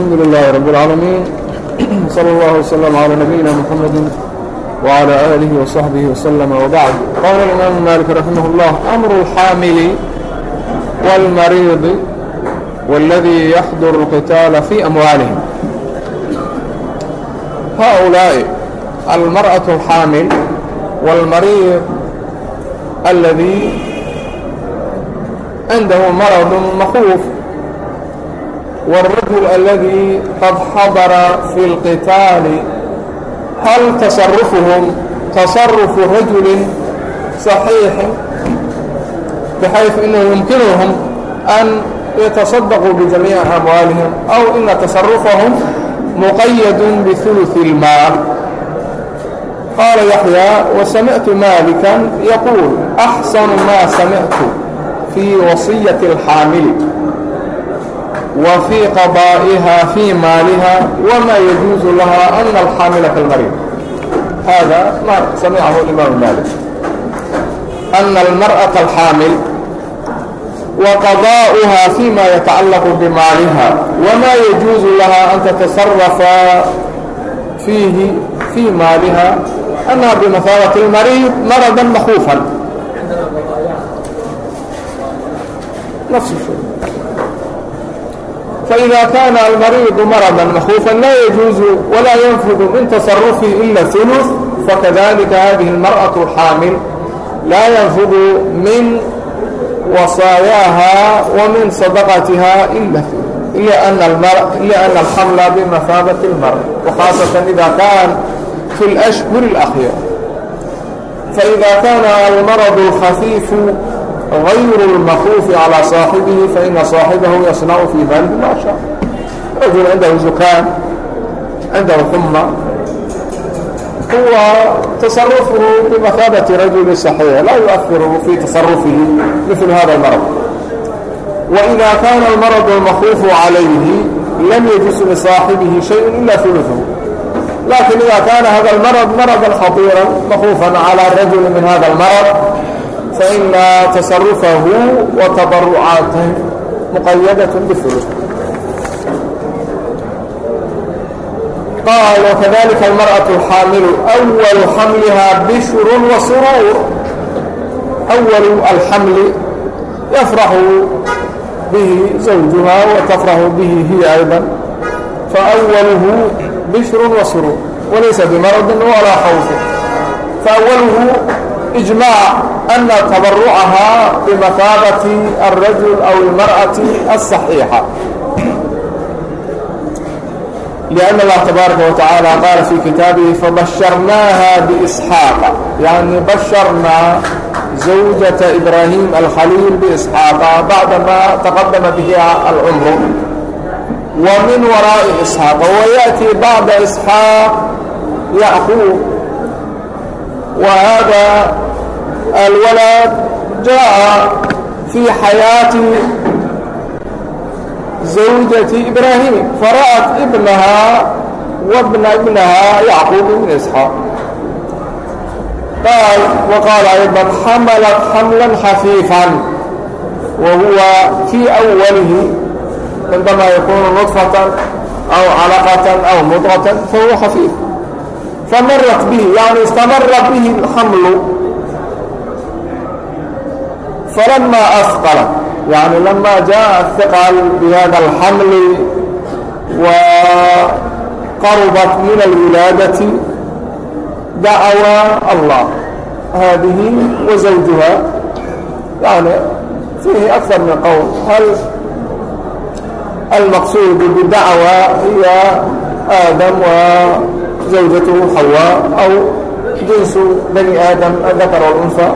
الحمد لله رب العالمين صلى الله وسلم على نبينا محمد وعلى آله وصحبه وسلم وبعد قال الإمام مالك رحمه الله أمر الحامل والمريض والذي يحضر القتال في أموالهم هؤلاء المرأة الحامل والمريض الذي عنده مرض مخوف والرجل الذي قد حضر في القتال هل تصرفهم تصرف رجل صحيح بحيث أنه يمكنهم أن يتصدقوا بجميع أموالهم أو أن تصرفهم مقيد بثلث المال قال يحيى وسمعت مالكا يقول أحسن ما سمعت في وصية الحامل wa fii qadaa'iha fii maaliha wama yajuusu laha ana alxaamila kalmariid hada ma samicahu imaamu maalik ana almar'ata alxaamil wa qadaa'uha fiima yatacallaqu bimaaliha wama yajuusu laha an tatasarafa fiihi fii maaliha أnha bمaثaabaة المariid marada makuufa فإذا كان المريض مرضا مخوفا لا يجوز ولا ينفذ من تصرفه إلا ثلث فكذلك هذه المرأة الحامل لا ينفذ من وصاياها ومن صدقتها إلا إلا أن, المرأة إلا أن الحمل بمثابة المرء وخاصة إذا كان في الأشهر الأخيرة فإذا كان المرض الخفيف غayr الmakuuf عalىa صaaxibihi faina صaaxibahu yasnacu fii dalik ma sha rajul cindahu zukaan cindahu xuma huwa taصarufuhu bimahaabati rajuli صaxiix laa yuahiruhu fii taصarufihi mil hada اmarض وإida kaana اlmarض اlmakuufu عalayhi lam yajuز lisaaxibihi شhayء ila ثuluثhu lakin ida kaana hada اmarض marضa khaطيirا makuufa عalى rajuli min hada اmarض فإن تصرفه وتبرعاته مقيدة بالثلث قال وكذلك المرأة الحامل أول حملها بشر وسرور أول الحمل يفرح به زوجها وتفرح به هي أيضا فأوله بشر وسرور وليس بمرض ولا خوف فأوله إجماع أن تبرعها بمثابة الرجل أو المرأة الصحيحة لأن الله تبارك وتعالى قال في كتابه فبشرناها بإسحاق يعني بشرنا زوجة إبراهيم الخليل بإسحاق بعدما تقدم بها العمر ومن وراء إسحاق ويأتي بعد إسحاق يعقوب وهذا الولد جاء في حياة زوجة إبراهيم فرأت ابنها وابن ابنها يعقوب بن إسحاق قال وقال أيضا حملت حملا خفيفا وهو في أوله عندما يكون نطفة أو علقة أو مضغة فهو خفيف famarat bihi yani istamara bihi alxamlu falama asqala yani lama jaa hiqal bihada alxamli wa qarubat min alwilaadati dacwaa allah haadihi wa zawjuha yani fiihi akar min qowl hal almaqsuud bidacwa hiya aadam wa زوجته حواء أو جنس بني آدم الذكر والأنثى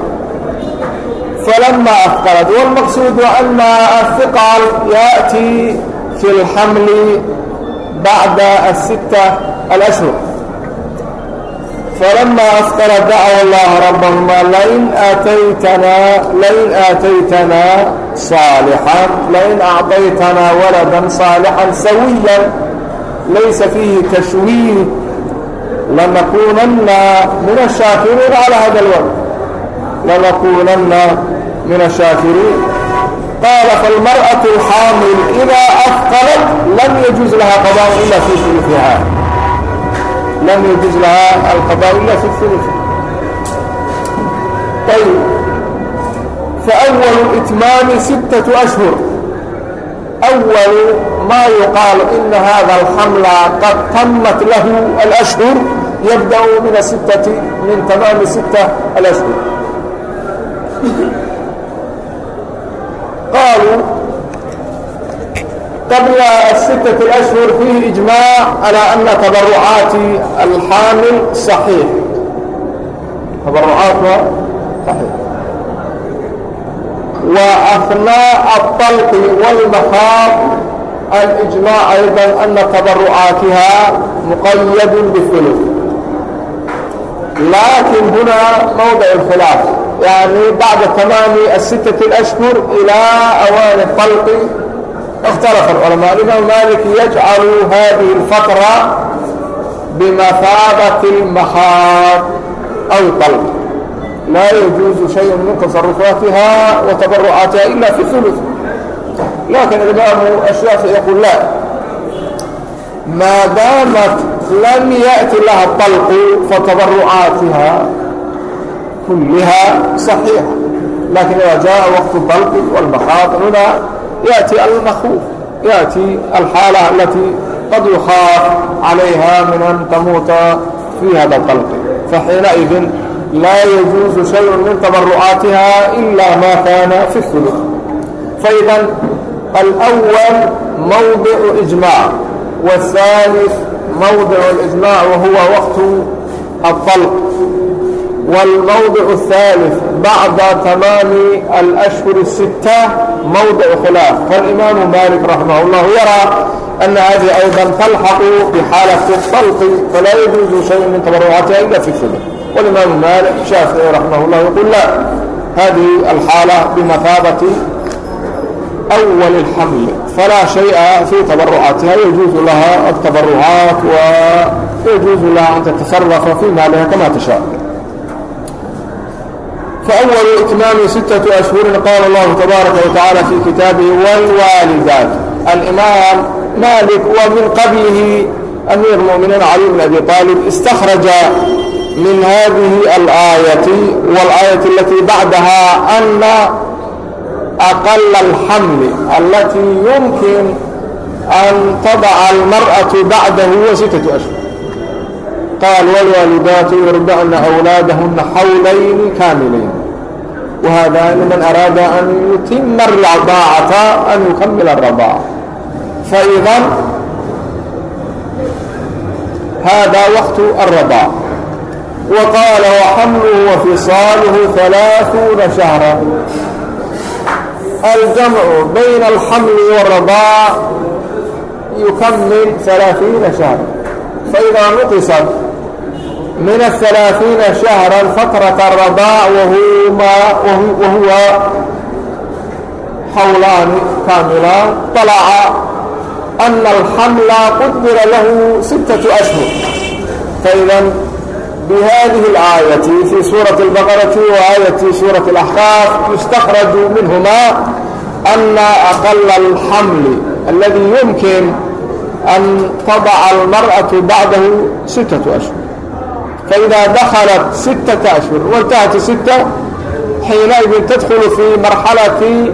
فلما أثقلت والمقصود أن الثقل يأتي في الحمل بعد الستة الأشهر فلما أثقلت دعوا الله ربهما لئن آتيتنا لئن آتيتنا صالحا لئن أعطيتنا ولدا صالحا سويا ليس فيه تشويه lanakunanna min الشhaakiriin عalى hada اlwجه lanakunanna min الشhaakiriin qاala faاlmarأaة الxaamil إida afqalat lam yجuز laha qضاء ila fي ثulثiha lam yجuز laha alqضاء ila fي ثulث ayb faأwل إtmaami siتaة أshهur أwل ma yuqaal إna hada الxamla qad tamat lahu الأshهur يبدأ من الستة من تمام ستة الأشهر قالوا قبل الستة الأشهر فيه إجماع على أن تبرعات الحامل صحيح تبرعاتها صحيح وأثناء الطلق والمخاض الإجماع أيضا أن تبرعاتها مقيد بالثلث لكن هنا موضع الخلاف يعني بعد تمام الستة الأشهر إلى أوان الطلق اختلف العلماء الإمام مالك يجعل هذه الفترة بمثابة المخاض أو طلق لا يجوز شيء من تصرفاتها وتبرعاتها إلا في الثلث لكن الإمام الشافعي يقول لا ما دامت lam yaأti laha balqu fatabarucaatiha kulliha صaxiixa lakin ida jaءa waqtu balqi wاlmaxaadiruna yaأti almakuf yaأti alxaala alati qad yukhaaf calayha min an tamuuta fiiha balqi faxiinaئidi laa yajuuzu shay min tabarucaatiha ila ma kana fi الثuluث faida alأwal mawdicu إجmaac والثالث موضع الإجماع وهو وقت الطلق والموضع الثالث بعد تمام الأشهر الستة موضع خلاف فالإمام مالك رحمه الله يرى أن هذه أيضا تلحق بحالة الطلق فلا يجوز شيء من تبرعاتها إلا في الثلث والإمام مالك الشافعي رحمه الله يقول لا هذه الحالة بمثابة أول الحمل فلا شيء في تبرعاتها يجوز لها التبرعات ويجوز لها أن تتصرف في مالها كما تشاء فأول إتمام ستة أشهر قال الله تبارك وتعالى في كتابه والوالدات الإمام مالك ومن قبله أمير المؤمنين علي بن أبي طالب استخرج من هذه الآية والآية التي بعدها أن أqل الxml اltي yumkin أn tadca الmarأaة baعdahu وiة أshهur qaal wاlwaalidaaت yurdacna أwlaadahuna xawlayn kaamilayn وhadani man araada an yutima الرdاacata an yukamil الرdاacة faإda hada wqt الرdاc وqaala وxmlه وفiصaalه ثaلaaثuuna شhهرا الجمع بين الحمل والرضاع يكمل ثلاثين شهرا فإذا نقصت من الثلاثين شهرا فترة الرضاع وهو, ما وهو, وهو حولان كاملان طلع أن الحمل قدر له ستة أشهر فإذا بهذه الآية في سورة البقرة وآية سورة الأحقاف يستخرج منهما أن أقل الحمل الذي يمكن أن تضع المرأة بعده ستة أشهر فإذا دخلت ستة أشهر وانتهت ستة حينئذ تدخل في مرحلة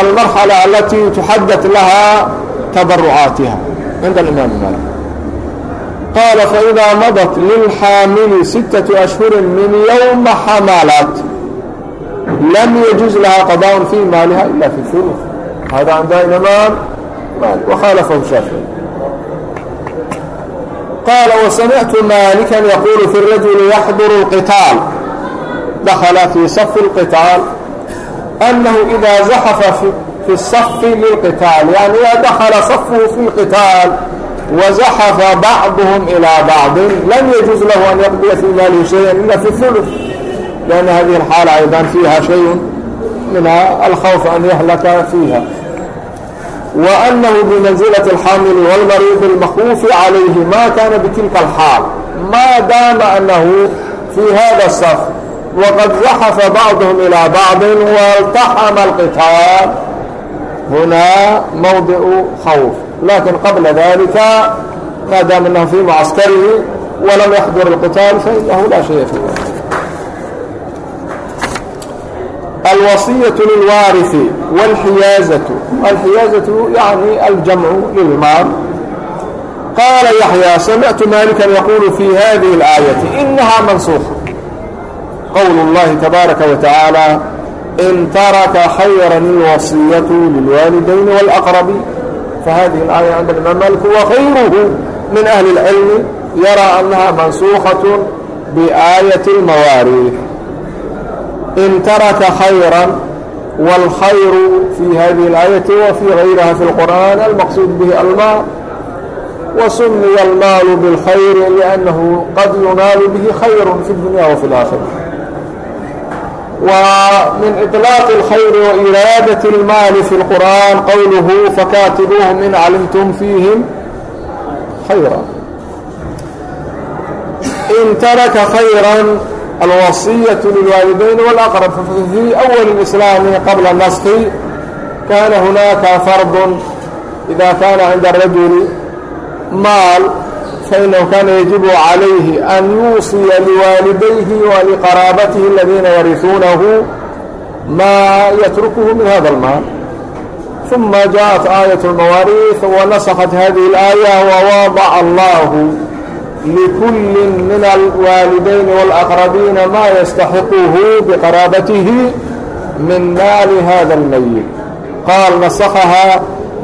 المرحلة التي تحدث لها تبرعاتها عند الإمام مالك qaala faidaa madat lilxaamili sittaةu ashhuri min yowma xamalat lam yajuz lahaa qadaaء fii maaliha ila fi ثuluf hada cinda inamaan wkhaalafahu shaafici qaala wasamictu maalika yaquulu fi rajuli yaxduru اlqitaal dakhala fii safi اlqitaal annahu ida zaxafa fi الsafi lilqitaal yani ida dakhala safuhu fi اlqitaal وزحف بعضهم إلى بعض لم يجوز له أن يقضي في ماله شيئا إلا في الثلث لأن هذه الحالة أيضا فيها شيء من الخوف أن يهلك فيها وأنه بمنزلة الحامل والمريض المخوف عليه ما كان بتلك الحال ما دام أنه في هذا الصف وقد زحف بعضهم إلى بعض والتحم القتال هنا موضع خوف لكن قبل ذلك ما دام أنه في معسكره ولم يحضر القتال فإنه لا شيء فيه الوصية للوارث والحيازة الحيازة يعني الجمع للمال قال يحيى سمعت مالكا يقول في هذه الآية إنها منسوخة قول الله تبارك وتعالى إن ترك خيرا الوصية للوالدين والأقربين فهذه الآية عند الإمام مالك وغيره من أهل العلم يرى أنها منسوخة بآية المواريث إن ترك خيرا والخير في هذه الآية وفي غيرها في القرآن المقصود به المال وسمي المال بالخير لأنه قد ينال به خير في الدنيا وفي الآخرة ومن إطلاق الخير وإرادة المال في القرآن قوله فكاتبوهم إن علمتم فيهم خيرا إن ترك خيرا الوصية للوالدين والأقرب ففي أول الإسلام قبل النسخ كان هناك فرض إذا كان عند الرجل مال fainahu kaana yajibu calayhi an yuusiya liwaalidayhi wa liqaraabatihi aladiina yariuunahu maa yatrukuhu min hada almaal ثuma jaءat aayaة اlmawaariiث wanaskat hadihi اlآaية wawadaca allahu likulli min alwaalidayn wاlأqrabiina maa yastaxiquhu biqaraabatihi min maali hada اlmayit qaal nasakaha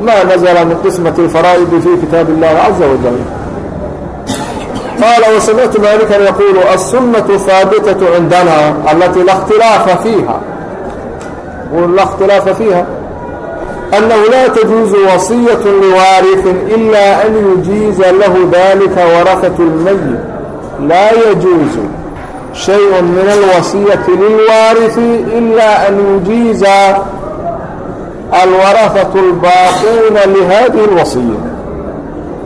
ma nazla min qismaة اlfaraa'idi fi kitaab اllahi caزa wajل qaala wasamictu maalikan yaquulu aلsunaةu haabitaة cindana alatii la khtilaafa fiiha la khtilaafa fiiha أnnahu laa تajuuزu waصiyaة liwaariثin إila an yujiiza lahu dalika waraثaة اlmayit laa yajuuزu شhayء min alwaصiyaةi lilwaariثi إila an yujiiza alwaraثaة اlbaaqiina lihadihi اlwaصiya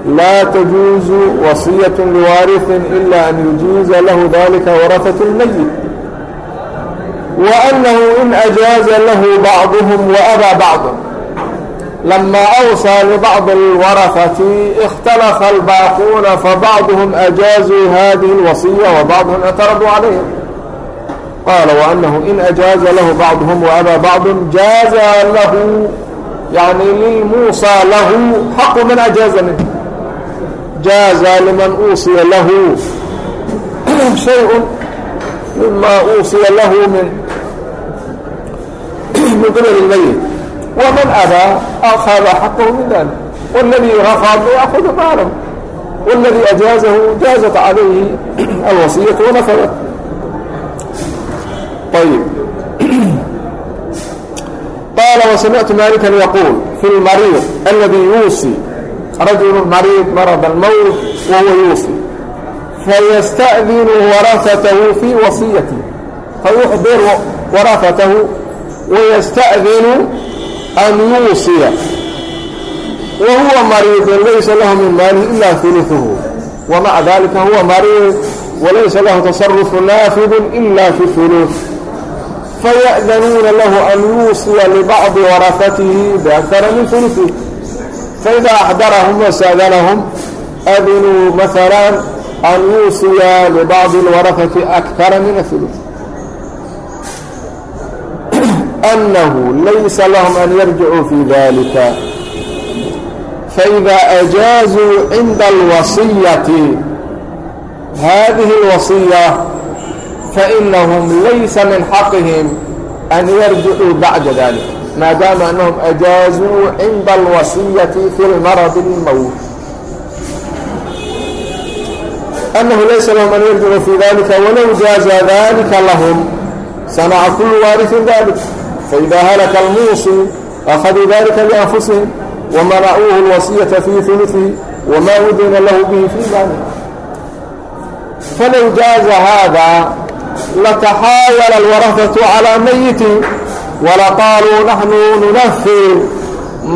laa tajuuzu wasiyaة liwaariثin ila an yujiiza lahu dalika warahaة اlmayit وأnnahu in ajaaza lahu bacduhm waaba bacd lama awsaa libacضi اlwarafati ikhtalafa albaaquuna fabacduhm ajaazuu hadihi اlwasiya wabacduhm ictarabuu calayha qaala وأnnahu in ajaaza lahu bacduhm waaba bacd jaaza lahu yani lilmuusى lahu xaqu man ajaaza minh jaaza liman uusiya lahu shayun mimaa uusiya lahu min min qibali lmayit waman abaa akhada xaqahu min dalik waladii rafa yaakudu maalahu waladii ajaazahu jaazat calayhi alwasiyatu wanafadat ayb qaala wasamictu malikan yaquul fi lmariid aladi yuusii rajul mariid marad اlmowt wahuwa yuufi fayasta'dinu warasatahu fii wasiyati fayuxdir warasatahu wayasta'dinu an yuusiya wahuwa mariidun laysa lahu min maalihi ila uluثuhu wamaca dalika huwa mariid walaysa lahu tasarufu naafidun ila fi uluث faya'danuuna lahu an yuusiya libacdi warafatihi biakara min uluثihi faida axdarahum wasadanahum adinuu maala an yuusiya libacdi اlwarafati akara min aثuluث annahu laysa lahum an yarjicuu fi dalika faida ajaazuu cinda alwasiyati hadihi اlwasiya fainahum laysa min xaqihim an yarjicuu bacda dalik maadaama anahum ajaazuu cinda alwasiyati fi lmaradi اlmowt anahu laysa lahum an yarjuma fii dalika walow jaaza dalika lahum sanaca kulu waariثin dalik faida halaka almuusi akhaduu dalika lianfusihim wamanacuuhu اlwasiyata fii ثuluثihi wma udina lahu bihi fii dalik falow jaaza haada lataxaawala اlwaraثaةu calىa mayiti walaqaaluu naxnu nunafir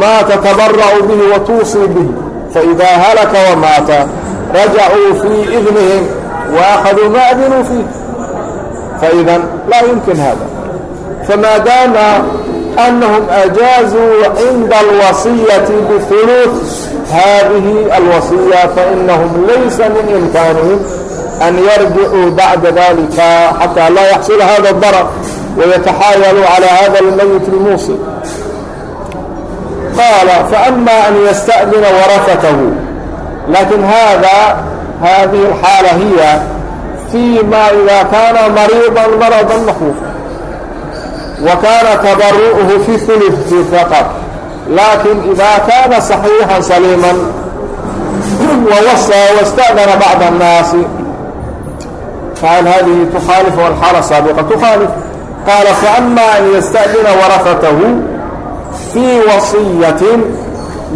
maa tatabara'u bihi wa tuusii bih faidaa halaka wamaata rajacuu fii idnihim wa akhaduu maa adinuu fiih faidan laa yumkin hada famaa daama أنهم أجازوا عند الوصية بثلث هذه الوصية فإنهم ليس من إمكانهم أن يرجعوا بعد ذلك حتى لا يحصل هذا الضرر ويتحايل على هذا الميت الموصي قال فأما أن يستأذن ورثته لكن هذا هذه الحالة هي فيما إذا كان مريضا مرضا مخوفا وكان تبرؤه في ثلث فقط لكن إذا كان صحيحا سليما ووصى واستأذن بعض الناس فهل هذه تخالف والحالة السابقة تخالف qaala faama an yasta'dina warafatahu fii wasiyatin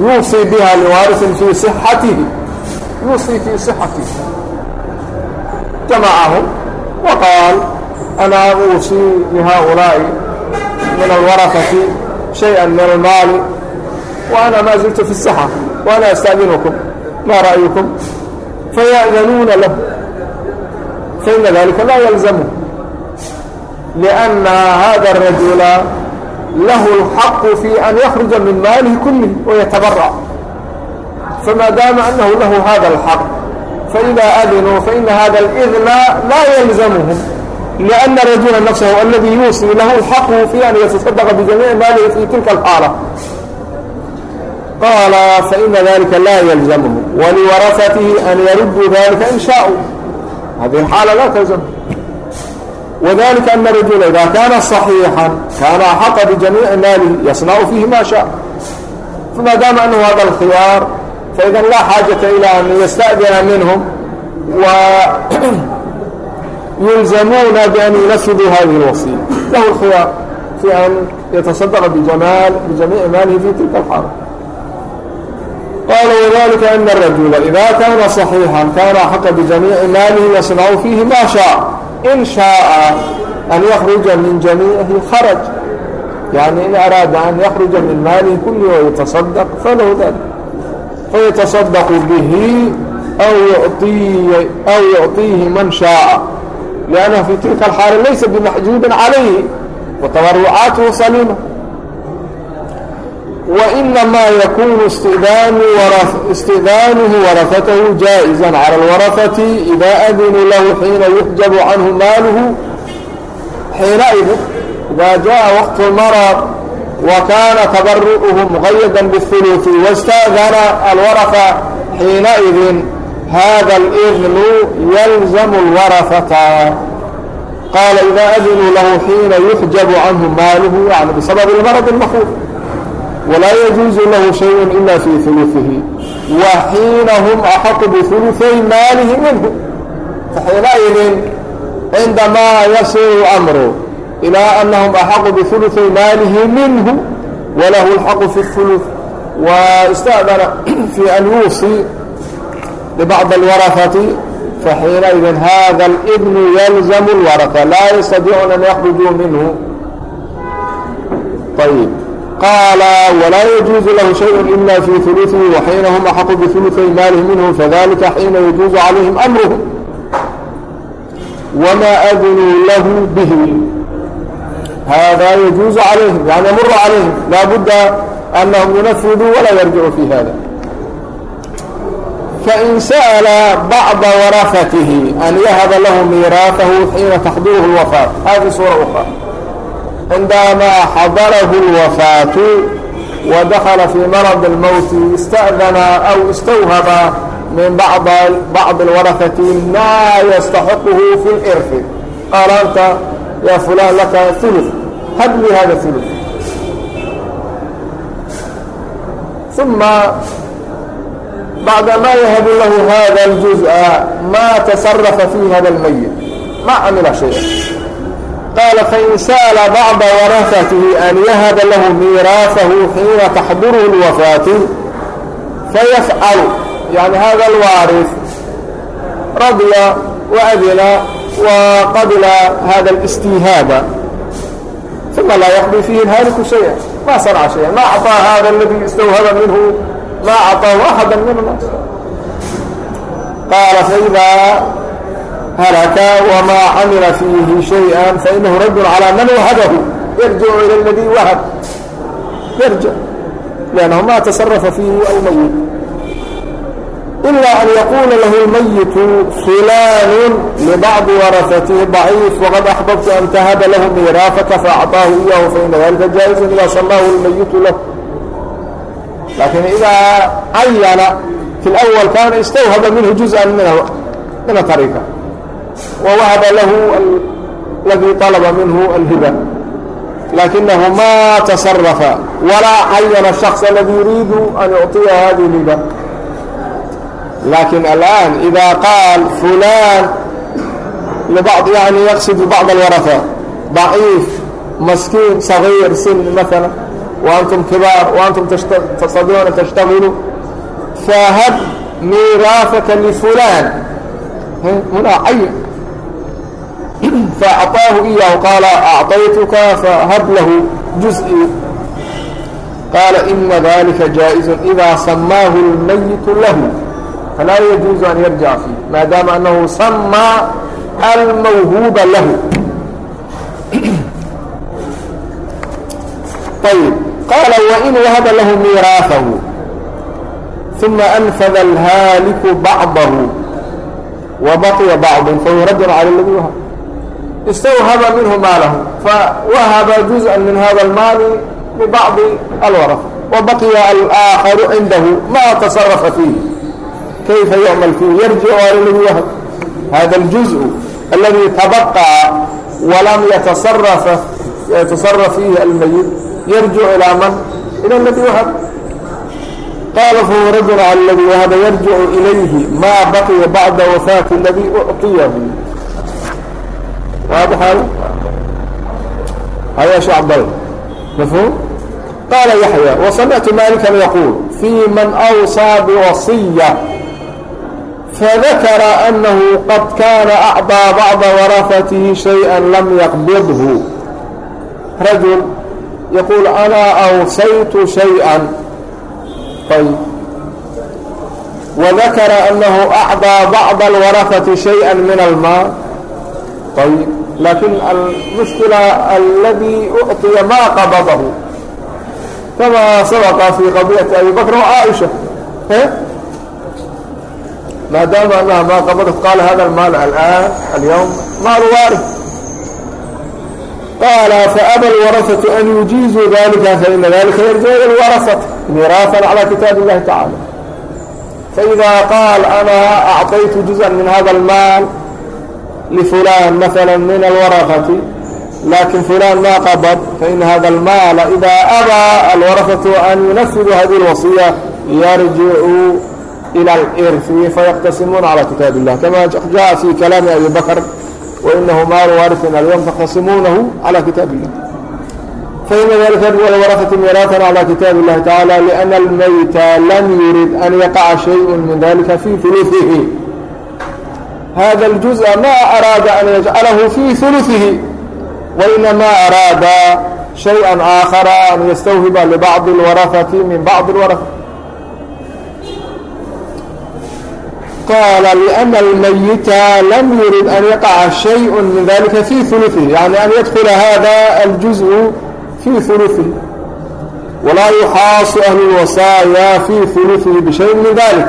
yuusii biha liwaarisin fii sixatihi yuusii fii sixatihi jamacahum wa qaal anaa uusii lihaa'ulaa'i min alwarafati shayئa min almaali wa ana maa ziltu fi الsixa wa ana asta'dinukum ma ra'yukum faya'danuuna lahu faina dalika laa yalzamu لأنa hذa الرaجuل lahu الحaq في أn يkرuجa min maalhi kulih وyتبرع فma daama أنhu lahu hذa الحq فإda أdnوu faإn hذa الإذن laa يلزمهم لأن رaجuل نفسه اladي يuصي lah الحq في أn yتصدق بجamيiع maalhi في tilka الحاaلة qاaل فإنa ذلika la يلزمه وlوraثته أn yruduu ذلika in شhaaءوا hadi xaalة laa تلزم وذلك أن الرجل إذا كان صحيحا كان أحق بجميع ماله يصنع فيه ما شاء فما دام أنه هذا الخيار فإذا لا حاجة إلى أن يستأذن منهم ويلزمون بأن ينفذوا هذه الوصية له الخيار في أن يتصدق بجمال بجميع ماله في تلك الحالة قال وذلك أن الرجل إذا كان صحيحا كان حق بجميع ماله يصنع فيه ما شاء إن شاء أن يخرج من جميعه خرج يعني إن أراد أن يخرج من ماله كله ويتصدق فله ذلك فيتصدق به أو يعطيه, أو يعطيه من شاء لأنه في تلك الحالة ليس بمحجوب عليه وتبرعاته سليمة وإنما يكون استئذان استئذانه ورثته جائزا على الورثة إذا أذنوا له حين يحجب عنه ماله حينئذ إذا جاء وقت المرض وكان تبرؤه مقيدا بالثلث واستأذن الورثة حينئذ هذا الإذن يلزم الورثة قال إذا أذنوا له حين يحجب عنه ماله يعني بسبب المرض المخوف walaa yajuuzu lahu shayun ila fii uluihi wa xiina hum axaqu biuluay maalihi minhu faxiinaidin cindamaa yasiru amru ilaa anahum axaqu biuluay maalihi minhu walahu alxaqu fi ulu wastadana fii an yuusii libacdi alwaraati faxiinaidin hada alibnu yalzamu اlwaraha laa yastadiicuun an yakhrujuu minhu ayb qaala walaa yajuuzu lahu shayun ila fii uluihi waxiina hum axaqu biulutay maalih minhu fadalika xiina yajuuzu calayhim amruhum wamaa adinuu lahu bihi haadaa yajuuzu calayhim yani yamuru calayhim laabudda anahum yunafiduu walaa yarjicu fii hada fain sa'la bacda warafatihi an yahaba lahu miiraafahu xiina taxduruhu lwafaat hadi suura ukhra cindamaa xadalahu اlwafaatu wadakala fii marad اlmowti ista'dana aw istawhaba min bacdi اlwaraثati maa yastaxiquhu fi اlirfi qaala anta yaa fulaan laka ulu had lii hada ulu uma bacdamaa yahab lahu hada اljuزءa maa tasarafa fii hada اlmayit ma camila shaya qaala fain saala bacda waraatihi an yahaba lahu miiraafahu xiina taxduruhu lwafaati fayafcalu yani hada alwaaris radya waadina waqabila hada اlistiihaaba uma laa yaqdi fiihi haaliku shaya ma sanca shaya ma acطaa hada اladii istawhaba minhu ma acطaahu axada min اnas qaala faida halaka wamaa xamila fiihi shay-an fainahu raddun calaa man wahadahu yarjicu ila اladii wahab yarji liannahu ma tasarafa fiihi almayit ilaa an yaquula lahu lmayitu fulaanun libacdi warafatihi daciif waqad axbabtu an tahaba lahu miiraafaka faacطaahu iyahu faina dalika jaaizun idaa sallaahu lmayitu lah laakiin idaa cayana fi اlأwl kaana istawhaba minhu juzءa min atariika ووهب له الذي طلب منه الهبة لكنه ما تصرف ولا عين الشخص الذي يريد أن يعطيه هذه الهبة لكن الآن إذا قال فلان لبعض يعني يقصد بعض الورثة ضعيف مسكين صغير سن مثلا وأنتم كبار وأنتم تستطيعون تشتغلوا فهب ميراثك لفلان هنا عين فأعطاه إياه قال أعطيتك فهب له جزئي قال إن ذلك جائز إذا سماه الميت له فلا يجوز أن يرجع فيه ما دام أنه سمى الموهوب له طيب قال وإن وهب له ميراثه ثم أنفذ الهالك بعضه وبقي بعض فيرد على الذي وهب استوهب منه ماله فوهب جزءا من هذا المال لبعض الورثة وبقي الآخر عنده ما تصرف فيه كيف يعمل فيه يرجع على الذي وهب هذا الجزء الذي تبقى ولم يتصرف يتصرف فيه الميت يرجع إلى من؟ إلى الذي وهب qaala fahuwa rajul aladi wahada yarjicu ilayhi maa baqiya bacda wafaati aladii ucطiyahu waadx hayaashi cabdal mafhuum qaala yaxya wasamictu maalikan yaquul fii man awsaa biwasiya فذكر أنه قد كان أعطى بعض ورثته شيئا لم يقبضه رجل يقول أنا أوصيت شيئا وذكر أنه أعطى بعض الورثة شيئا من الماء طيب لكن المشكلة الذي أعطي ما قبضه كما سبق في قضية أبي بكر وعائشة ما دام أنها ما قبضت قال هذا المال الآن اليوم مال وارث qaala faaba alwaraثaةu an yujiizuu dalika faina dalika yarjaa اlwaraثaةa miraaثan calى kitaabi اllahi tacala faإidaa qaal ana acطaytu juزءa min hada اlmaal lifulan maala min alwaraqati lakin fulan ma qabad faina hada almaala idaa abaa alwaraثaةu an yunafidu hadihi اlwasiya yarjicuu ilى الإرث فيقتسمون على كتاب الله كما جاء في كلام أبي بكر وإنه مال وارث اليوم تختصمونه على كتاب الله فإن ذلك أول ورثة ميراثا على كتاب الله تعالى لأن الميت لم يرد أن يقع شيء من ذلك في ثلثه هذا الجزء ما أراد أن يجعله في ثلثه وإنما أراد شيئا آخر أن يستوهب لبعض الورثة من بعض الورثة qaala lأna اlmayita lam yurid an yaqaca shayء min dalika fii uluihi yani an yadkula hada aljuزء fii uluihi walaa yuxaasu ahlu اlwasaaya fii uluihi bishayin min dalik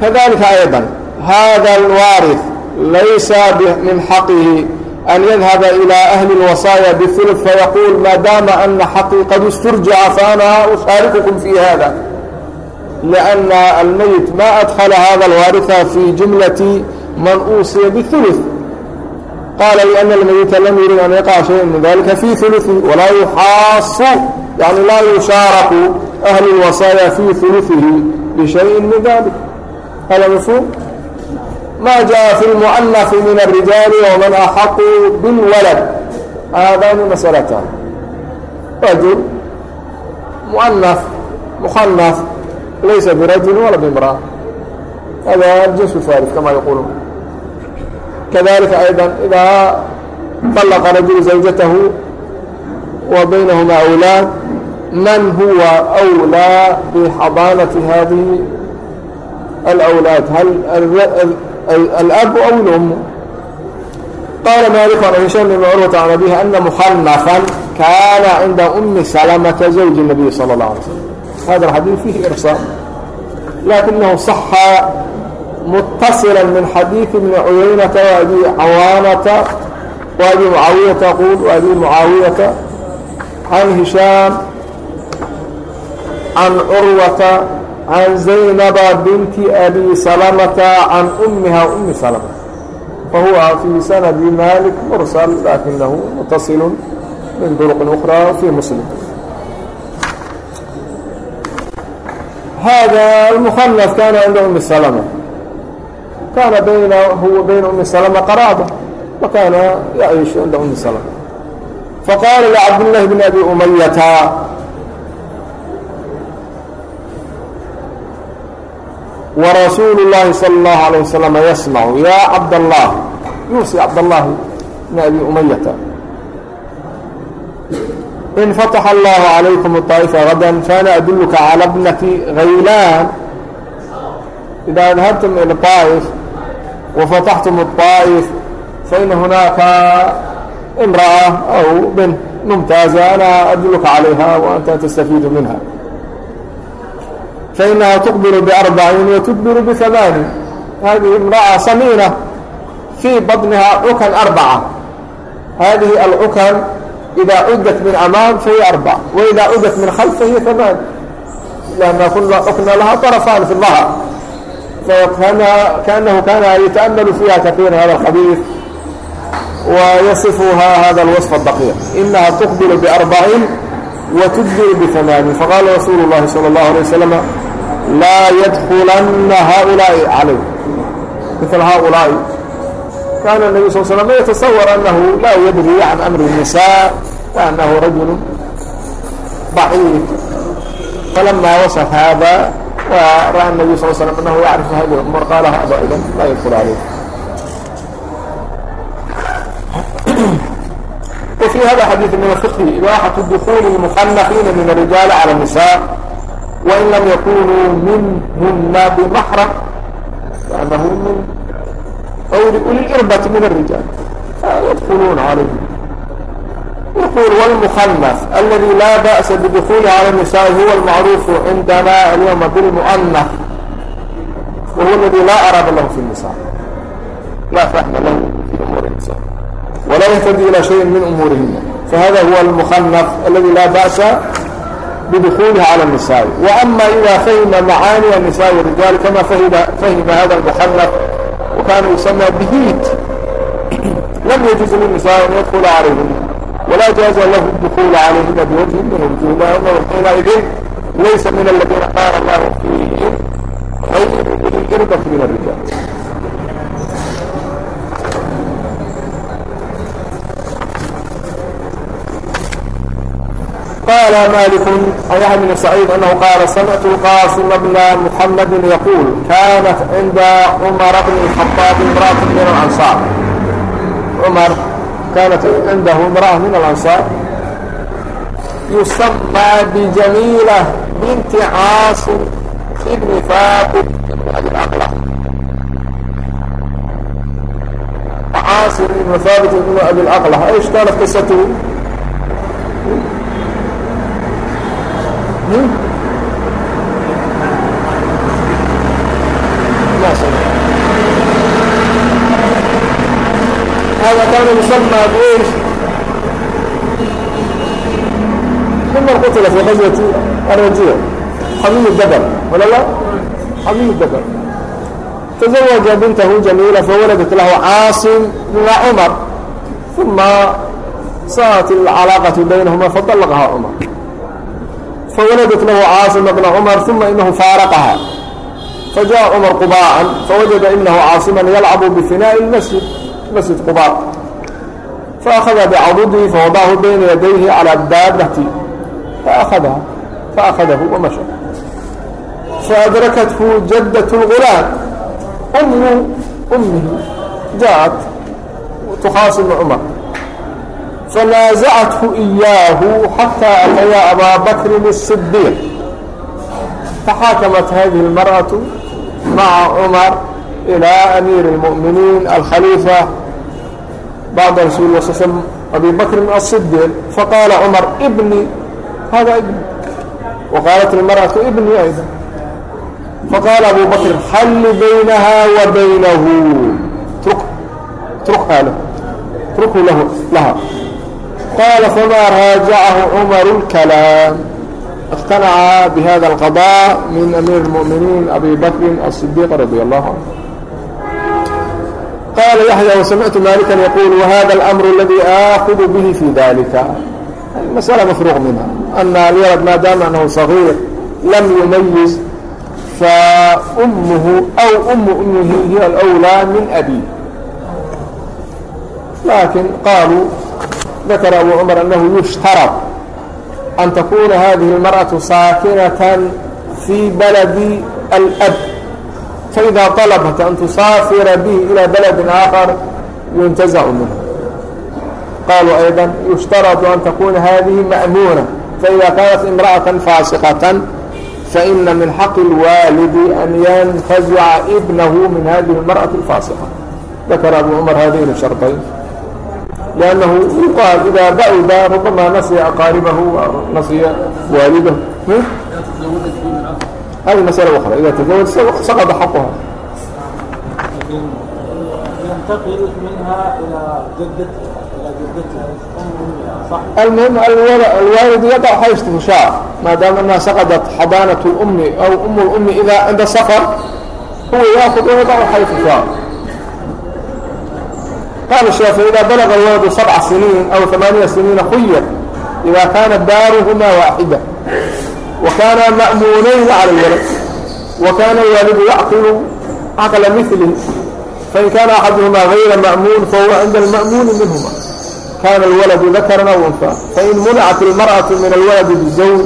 kadalika ayضa hada اlwaariث laysa min xaqihi an yadhaba ilى ahli اlwasaaya biuluf fayaquul maadaama ana xaqii qad isturjica faana ushaarikukum fi hada لأن الميت ما أدخل هذا الوارثة في جملة من أوصي بالثلث قال لأن الميت لم يرد أن يقع شيء من ذلك في ثلثه ولا يحاص يعني لا يشارك أهل الوصايا في ثلثه بشيء من ذلك هذا مفهوم ما جاء في المؤنث من الرجال ومن أحق بالولد هذان مسألتان رجل مؤنث مخنث laysa birajul wala bimra'a hada jinsu faaris kama yaquulun kadalika aydan idaa طallaqa rajulu zawjatahu wa baynahuma أwlaad man huwa أwlىa bixadaanati hadihi alأwlaad hal alab aw اlأm qaala maaliku can hishaam ibn curwata can abihi ana muxanafan kaana cinda أmi salamata zawji الnabiy salى الlaه alay slm هذا الحديث فيه إرسال لكنه صح متصلا من حديث ابن عيينة وأبي عوانة وأبي معاوية يقول وأبي معاوية عن هشام عن عروة عن زينب بنت أبي سلمة عن أمها أم سلمة فهو في سند مالك مرسل لكنه متصل من طرق أخرى في مسلم hada اmhns kana cinda umi slm kana huwa bayna umi slma qaraaba wakana yaعiishu cinda umi slm faqaala lcabdالlahi bn abi umayata ورسول الله صلى الله عليه وسلم يسمع يا عبد الله يوصي عبد الله بن أبي أمية in fataxa allahu calaykum طaa'ifa hadan faana adulluka cala bnati khaylaan ida adhabtum ila طaa'if wafataxtum الطaa'if fain hunaaka imra'a aw bin mumtaaza ana adulluka calayha wa anta tastafiidu minha fainaha tuqbilu biarbacin watudbiru bihamaanin hadihi imra'a samiina fii badniha cukan arbaca hadihi alcukan إذا أدت من أمام فهي أربع وإذا أدت من خلف فهي ثمان لأن كنا أكنا لها طرفان في الظهر كأنه كان يتأمل فيها كثيرا هذا الخبيث ويصفها هذا الوصف الدقيق إنها تقبل بأربع وتدبر بثمان فقال رسول الله صلى الله عليه وسلم لا يدخلن هؤلاء علي مثل هؤلاء كان النبي صلى الله عليه وسلم يتصور أنه لا يدري عن أمر النساء وأنه رجل ضعيف فلما وصف هذا ورأى النبي صلى الله عليه وسلم أنه يعرف هذه الأمور قال هذا إذا لا يدخل عليه وفي هذا حديث من الفقه إباحة الدخول المخلفين من الرجال على النساء وإن لم يكونوا منهن بمحرم لأنه من أولي الإربة من الرجال فيدخلون عليهم يقول والمخنث الذي لا بأس بدخوله على النساء هو المعروف عندنا اليوم بالمؤنث وهو الذي لا أراد له في النساء لا فهم له في أمور النساء ولا يهتدي إلى شيء من أمورهن فهذا هو المخنث الذي لا بأس بدخوله على النساء وأما إذا فهم معاني النساء والرجال كما فهم, فهم هذا المخنث وكان يسمى بهيت لم يجوز للنساء أن يدخل عليهن ولا جاز له الدخول عليهن بوجههن وجوههن والقول إليه ليس من الذين قال الله فيهم غير أولي الإربة من الرجال قال مالك عن يحيى بن سعيد أنه قال سمعت القاسم بن محمد يقول كانت عند عمر بن الخطاب امرأة من الأنصار عمر كانت عنده امرأة من الأنصار يسمى بجميلة بنت عاصم ابن فاطم عاصم بن ثابت بن أبي العقلة إيش كانت قصته؟ هذا يسمى بإيش عمر قتل في غزوة الرجيع حميم الدبل ولا لا حميم الدبل تزوج بنته جميلة فولدت له عاصم بن عمر ثم صارت العلاقة بينهما فطلقها عمر فولدت له عاصم بن عمر ثم إنه فارقها فجاء عمر قباء فوجد إنه عاصما يلعب بفناء المسجد مسجد قباء فأخذ بعضده فوضعه بين يديه على الدابة فأخذها فأخذه ومشى فأدركته جدة الغلام أم أمه جاءت تخاصم عمر فنازعته إياه حتى أتيا أبا بكر الصديق تحاكمت هذه المرأة مع عمر إلى أمير المؤمنين الخليفة bacda rasuuli la sl slm abi bakrin aلصidiq faqaala cumar ibnii hada ibni waqaalat ilmar'atu ibnii ayda faqaala abu bakrin xalli baynahaa wa baynahu trukhaa lah trukhu laha qaala famaa raajacahu cumaru اlkalaam اqtanaca bihada اlqadاء min amiir اlmuؤminiin abi bakrin aلصidiiq radi allahu canه qaala yaxya wasamictu maalikan yaquul wahada alamru aladii aakudu bihi fii dalika masala mafruuq minha ana alyalad maadaama anahu sagiir lam yumayiz faumuhu aw umu umihi hiya alwlaa min abi lakin qaaluu dakara abu cumar anahu yushtarad an takuna hadihi اlmarأaةu saakinatan fii baladi alab faidaa طalabat an tusaafira bihi ilىa baladi aakhar yuntazacu minhu qaaluu ayضa yushtaradu an takuna hadihi ma'muuna faإida kaanat imra'aة faasiqaةa faina min xaqi اlwaalidi an yantazica ibnahu min hadihi اlmarأaةi اfaasiqa dakara abu cumar hadayn sharطayn لأnnahu yuqaal idaa ba'da rubamaa nasiya aqaaribahu nasiya waalidah هذه مسألة أخرى إذا تزوج سقط حقها ينتقل منها إلى جدتها المهم الوالد يضع حيث شعر ما دام أنها سقطت حضانة الأم أو أم الأم إذا عند سفر هو يأخذ ويضع حيث شعر قال الشافعي إذا بلغ الولد سبع سنين أو ثمانية سنين خير إذا كانت دارهما واحدة وكانا مأمونين على الولد وكان الوالد يعقل عقل مثله فإن كان أحدهما غير مأمون فهو عند المأمون منهما كان الولد ذكرا أو أنثى فإن منعت المرأة من الولد بالزوج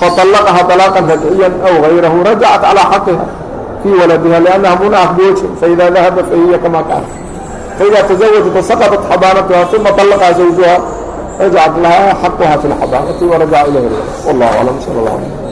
فطلقها طلاقا بدعيا أو غيره رجعت على حقها في ولدها لأنها منعت بوجه فإذا ذهب فهي كما كانت فإذا تزوجت فسقطت حضانتها ثم طلقها زوجها رجعت لها حقها في الحضارة ورجع إليه والله أعلم صلى الله عليه وسلم